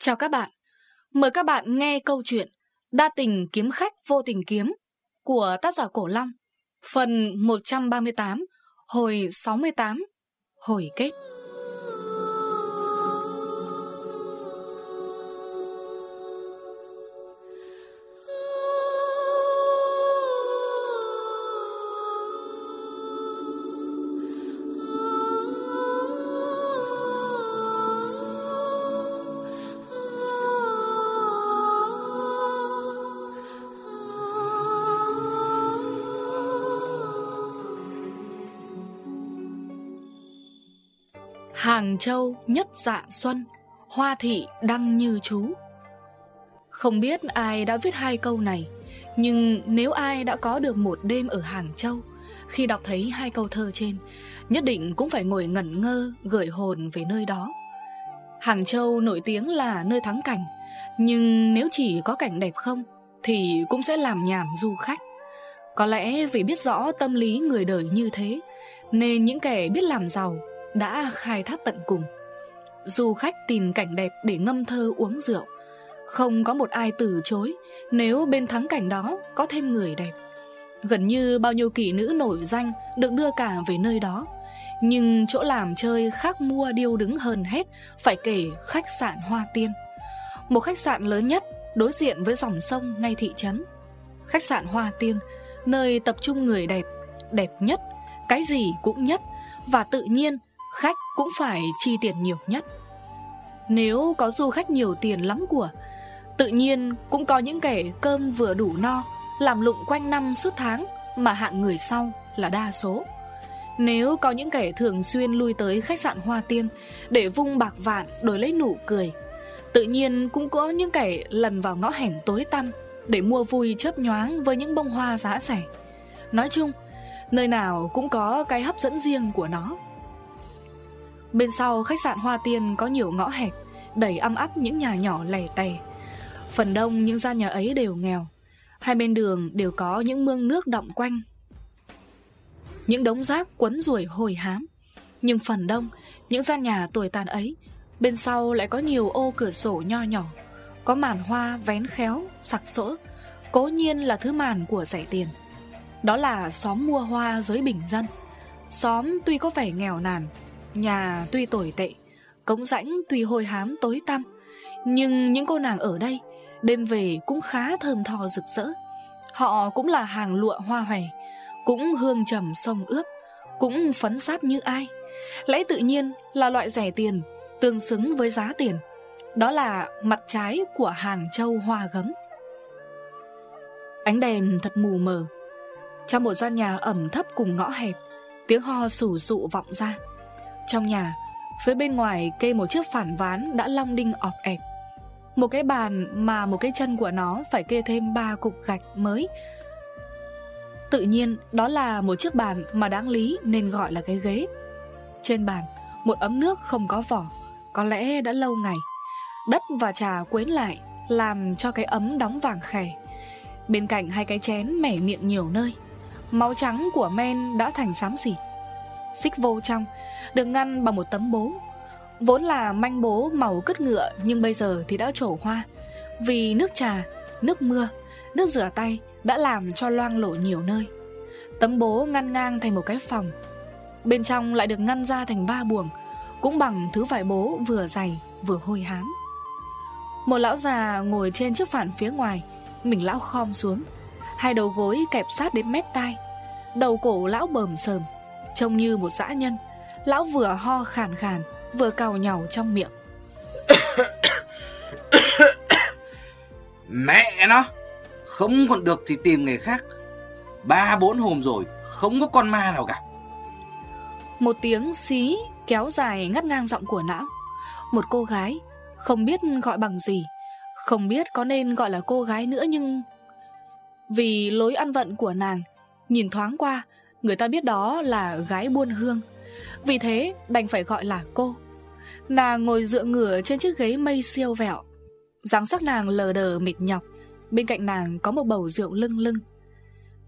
Chào các bạn, mời các bạn nghe câu chuyện Đa tình kiếm khách vô tình kiếm của tác giả Cổ Long Phần 138, hồi 68, hồi kết. Hàng Châu nhất dạ xuân, Hoa thị đăng như chú. Không biết ai đã viết hai câu này, Nhưng nếu ai đã có được một đêm ở Hàng Châu, Khi đọc thấy hai câu thơ trên, Nhất định cũng phải ngồi ngẩn ngơ, Gửi hồn về nơi đó. Hàng Châu nổi tiếng là nơi thắng cảnh, Nhưng nếu chỉ có cảnh đẹp không, Thì cũng sẽ làm nhảm du khách. Có lẽ vì biết rõ tâm lý người đời như thế, Nên những kẻ biết làm giàu đã khai thác tận cùng. Du khách tìm cảnh đẹp để ngâm thơ uống rượu, không có một ai từ chối nếu bên thắng cảnh đó có thêm người đẹp. Gần như bao nhiêu kỹ nữ nổi danh được đưa cả về nơi đó. Nhưng chỗ làm chơi khác mua điêu đứng hơn hết phải kể khách sạn Hoa Tiên. Một khách sạn lớn nhất đối diện với dòng sông ngay thị trấn. Khách sạn Hoa Tiên, nơi tập trung người đẹp, đẹp nhất, cái gì cũng nhất và tự nhiên khách cũng phải chi tiền nhiều nhất. Nếu có du khách nhiều tiền lắm của, tự nhiên cũng có những kẻ cơm vừa đủ no, làm lụng quanh năm suốt tháng mà hạng người sau là đa số. Nếu có những kẻ thường xuyên lui tới khách sạn Hoa Tiên để vung bạc vạn đổi lấy nụ cười, tự nhiên cũng có những kẻ lần vào ngõ hẻm tối tăm để mua vui chớp nhoáng với những bông hoa giá rẻ. Nói chung, nơi nào cũng có cái hấp dẫn riêng của nó. Bên sau khách sạn Hoa Tiên có nhiều ngõ hẹp, Đầy âm ấp những nhà nhỏ lẻ tẻ. Phần đông những gian nhà ấy đều nghèo. Hai bên đường đều có những mương nước động quanh. Những đống rác quấn ruồi hồi hám. Nhưng phần đông Những gian nhà tuổi tàn ấy, Bên sau lại có nhiều ô cửa sổ nho nhỏ. Có màn hoa vén khéo, Sặc sỡ. Cố nhiên là thứ màn của rẻ tiền. Đó là xóm mua hoa dưới bình dân. Xóm tuy có vẻ nghèo nàn Nhà tuy tồi tệ, Cống rãnh tuy hôi hám tối tăm, Nhưng những cô nàng ở đây, Đêm về cũng khá thơm tho rực rỡ. Họ cũng là hàng lụa hoa hòe, Cũng hương trầm sông ướp, Cũng phấn sáp như ai. Lẽ tự nhiên là loại rẻ tiền Tương xứng với giá tiền, Đó là mặt trái của hàng châu hoa gấm. Ánh đèn thật mù mờ, Trong một gian nhà ẩm thấp cùng ngõ hẹp, Tiếng ho sủ sụ vọng ra trong nhà, phía bên ngoài kê một chiếc phản ván đã long đinh ọp ẹp. Một cái bàn mà một cái chân của nó phải kê thêm ba cục gạch mới. Tự nhiên đó là một chiếc bàn mà đáng lý nên gọi là cái ghế. Trên bàn, một ấm nước không có vỏ, có lẽ đã lâu ngày. Đất và trà quến lại làm cho cái ấm đóng vàng khẻ. Bên cạnh hai cái chén mẻ miệng nhiều nơi. Máu trắng của men đã thành xám xịt. Xích vô trong được ngăn bằng một tấm bố. Vốn là manh bố màu cứt ngựa nhưng bây giờ thì đã trổ hoa. Vì nước trà, nước mưa, nước rửa tay đã làm cho loang lổ nhiều nơi. Tấm bố ngăn ngang thành một cái phòng. Bên trong lại được ngăn ra thành ba buồng, cũng bằng thứ vải bố vừa dày vừa hôi hám. Một lão già ngồi trên chiếc phản phía ngoài, mình lão khom xuống, hai đầu gối kẹp sát đến mép tai. Đầu cổ lão bờm sờm, trông như một dã nhân. Lão vừa ho khàn khàn Vừa cào nhàu trong miệng. Mẹ nó Không còn được thì tìm nghề khác. Ba bốn hôm rồi Không có con ma nào cả. Một tiếng xí kéo dài ngắt ngang giọng của não. Một cô gái Không biết gọi bằng gì Không biết có nên gọi là cô gái nữa nhưng Vì lối ăn vận của nàng Nhìn thoáng qua Người ta biết đó là gái buôn hương. Vì thế, đành phải gọi là cô. Nàng ngồi dựa ngửa trên chiếc ghế mây siêu vẹo. Dáng sắc nàng lờ đờ mệt nhọc. Bên cạnh nàng có một bầu rượu lưng lưng.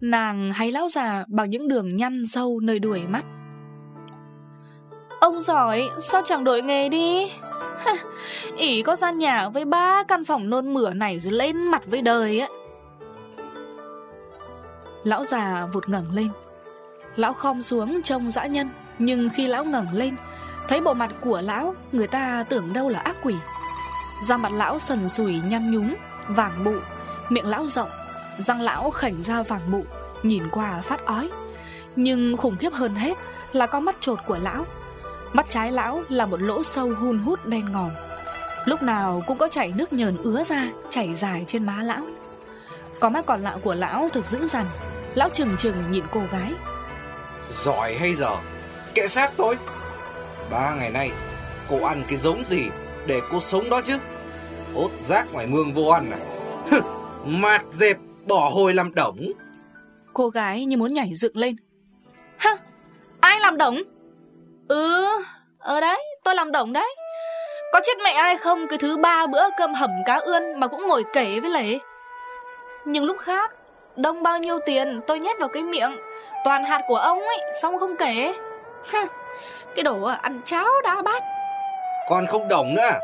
Nàng hay lão già bằng những đường nhăn sâu nơi đuổi mắt. Ông giỏi, sao chẳng đổi nghề đi? Ỉ có gian nhà với ba căn phòng nôn mửa này rồi lên mặt với đời á Lão già vụt ngẩng lên. Lão khom xuống trông dã nhân, Nhưng khi lão ngẩng lên, Thấy bộ mặt của lão, Người ta tưởng đâu là ác quỷ. Da mặt lão sần sùi nhăn nhúm, Vàng bụ, Miệng lão rộng, Răng lão khảnh ra vàng bụ, Nhìn qua phát ói. Nhưng khủng khiếp hơn hết Là con mắt trột của lão. Mắt trái lão là một lỗ sâu hun hút đen ngòm. Lúc nào cũng có chảy nước nhờn ứa ra, Chảy dài trên má lão. Có mắt còn lại của lão thật dữ dằn. Lão trừng trừng nhìn cô gái. Giỏi hay giờ Kệ xác tôi. Ba ngày nay cô ăn cái giống gì Để cô sống đó chứ? Ốt rác ngoài mương vô ăn à? Mạt dẹp bỏ hồi làm đổng. Cô gái như muốn nhảy dựng lên. Hơ, ai làm đổng? Ừ, ở đấy, tôi làm đổng đấy. Có chết mẹ ai không? Cái thứ ba bữa cơm hầm cá ươn Mà cũng ngồi kể với lễ Nhưng lúc khác Đông bao nhiêu tiền tôi nhét vào cái miệng Toàn hạt của ông ấy, Xong không kể. Cái đồ ăn cháo đá bát. Còn không đồng nữa à?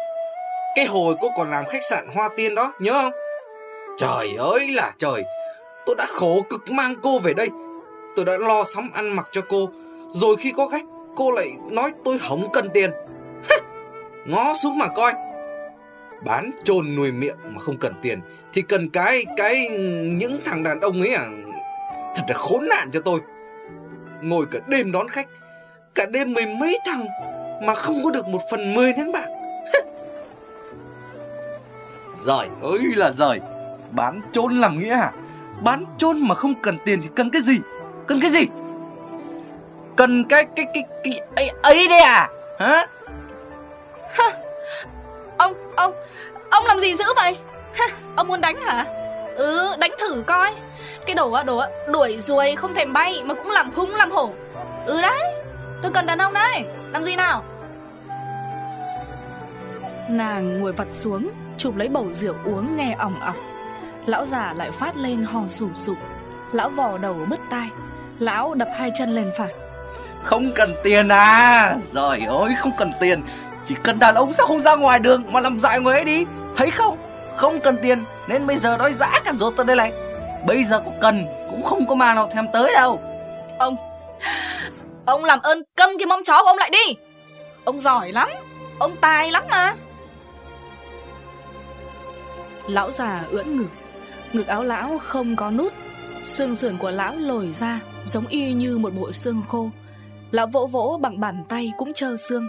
Cái hồi cô còn làm khách sạn Hoa Tiên đó, Nhớ không? Trời ơi là trời, Tôi đã khổ cực mang cô về đây. Tôi đã lo sắm ăn mặc cho cô, Rồi khi có khách, Cô lại nói tôi không cần tiền. Ngó xuống mà coi. Bán trồn nuôi miệng mà không cần tiền, Thì cần cái cái, những thằng đàn ông ấy à Thật là khốn nạn cho tôi. Ngồi cả đêm đón khách Cả đêm mười mấy thằng Mà không có được một phần mười nén bạc. Giời ơi là giời Bán trôn làm nghĩa hả? Bán trôn mà không cần tiền thì cần cái gì? Cần cái gì? Cần cái cái cái, cái ấy, ấy đấy à? Hả? Ông, ông, ông làm gì dữ vậy? Ông muốn đánh hả? Ừ, đánh thử coi. Cái đồ á, đồ á, đuổi ruồi không thèm bay Mà cũng làm hung làm hổ. Ừ đấy, tôi cần đàn ông đây Làm gì nào? Nàng ngồi vặt xuống Chụp lấy bầu rượu uống nghe ỏng ỏng. Lão già lại phát lên hò sủ sụp Lão vò đầu bứt tai. Lão đập hai chân lên phạt. Không cần tiền à? Trời ơi không cần tiền. Chỉ cần đàn ông sao không ra ngoài đường Mà làm dại người ấy đi. Thấy không Không cần tiền Nên bây giờ đói dã cả ruột tôi đây này. Bây giờ có cần Cũng không có mà nào thèm tới đâu. Ông Ông làm ơn câm cái mông chó của ông lại đi. Ông giỏi lắm Ông tài lắm mà. Lão già ưỡn ngực Ngực áo lão không có nút Xương sườn của lão lồi ra Giống y như một bộ xương khô. Lão vỗ vỗ bằng bàn tay cũng trơ xương.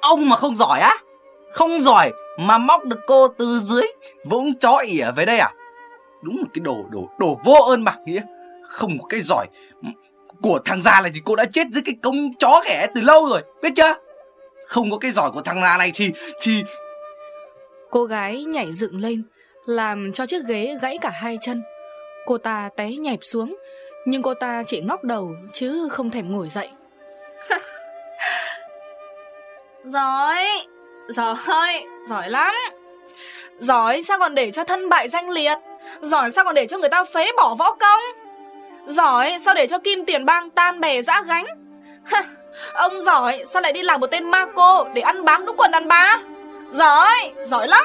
Ông mà không giỏi á Không giỏi mà móc được cô từ dưới Vũng chó ỉa về đây à? Đúng một cái đồ đồ đồ vô ơn bạc nghĩa. Không có cái giỏi Của thằng già này thì cô đã chết dưới cái công chó ghẻ từ lâu rồi Biết chưa? Không có cái giỏi của thằng già này thì Thì Cô gái nhảy dựng lên Làm cho chiếc ghế gãy cả hai chân. Cô ta té nhẹp xuống Nhưng cô ta chỉ ngóc đầu Chứ không thèm ngồi dậy. Giỏi Giỏi Giỏi lắm. Giỏi sao còn để cho thân bại danh liệt? Giỏi sao còn để cho người ta phế bỏ võ công? Giỏi sao để cho kim tiền bang tan bè dã gánh? Ông giỏi sao lại đi làm một tên ma cô Để ăn bám đúng quần đàn bà? Giỏi Giỏi lắm.